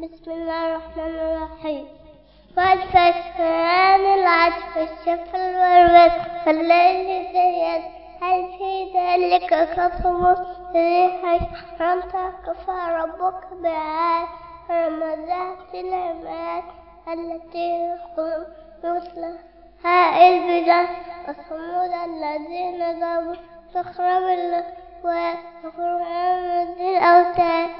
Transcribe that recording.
بسم الله الرحمن الرحيم. والفشفان العطف الشف الورود فالليل زياد هل في ذلك قسم ريح رمت كفى ربك بعاد رمزات العماد التي مثلها البدع وصمود الذين ضربوا صخر بالله وقرآن الأوتاد.